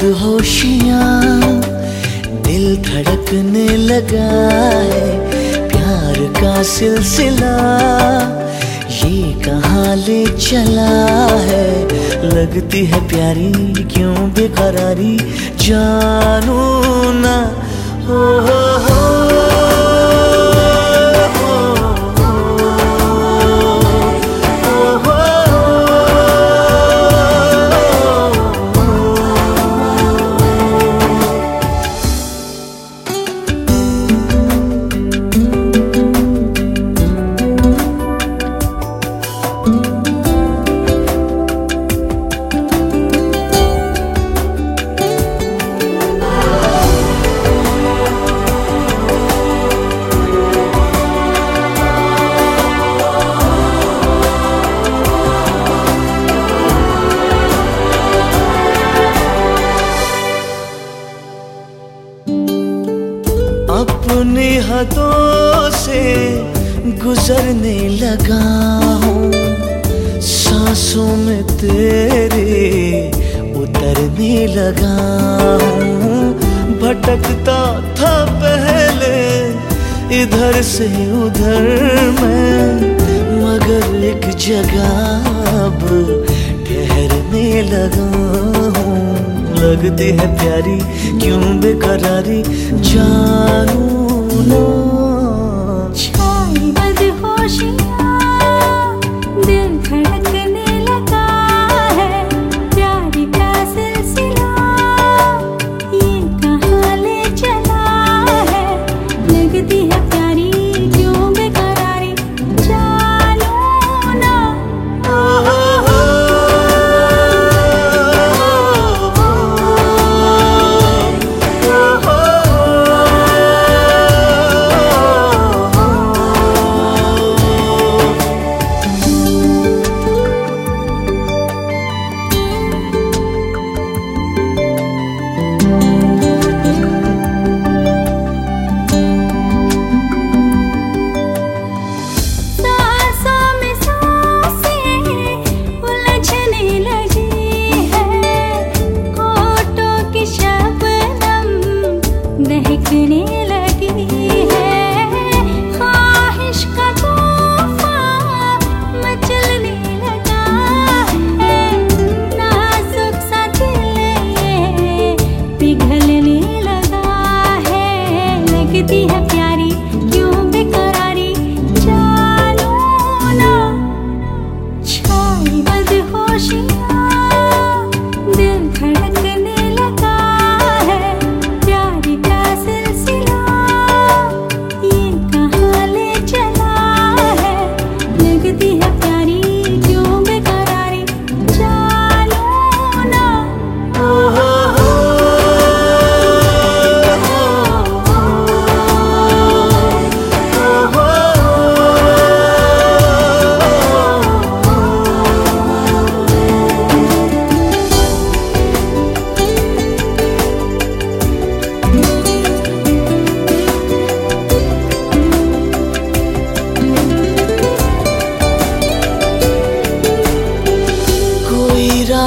दिल धड़कने लगा है प्यार का सिलसिला। ये कहाँ ले चला है? लगती है प्यारी, क्यों बेकरारी? जानू ना हो अपनी हदों से गुजरने लगा हूँ। सांसों में तेरे उतरने लगा हूँ। भटकता था पहले, इधर से उधर मैं, मगर एक जगह अब ठहरने लगा हूँ। लगती है प्यारी, क्यों बेकरारी, जानू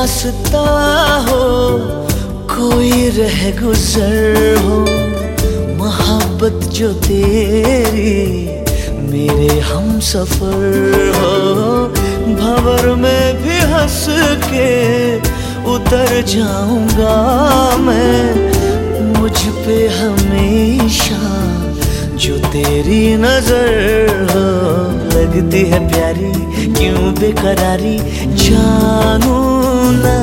रास्ता हो, कोई रह गुजर हो। मोहब्बत जो तेरी, मेरे हम सफ़र हो। भंवर में भी हंस के उतर जाऊँगा मैं, मुझ पे हमेशा जो तेरी नज़र, हो, लगती है प्यारी, क्यों बेकरारी? जानू ना,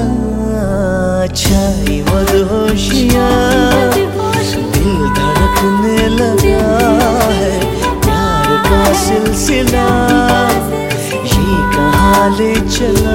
छाई मदहोशियाँ दिल धड़कने लगा है, प्यार का सिलसिला। ये कहाँ ले चला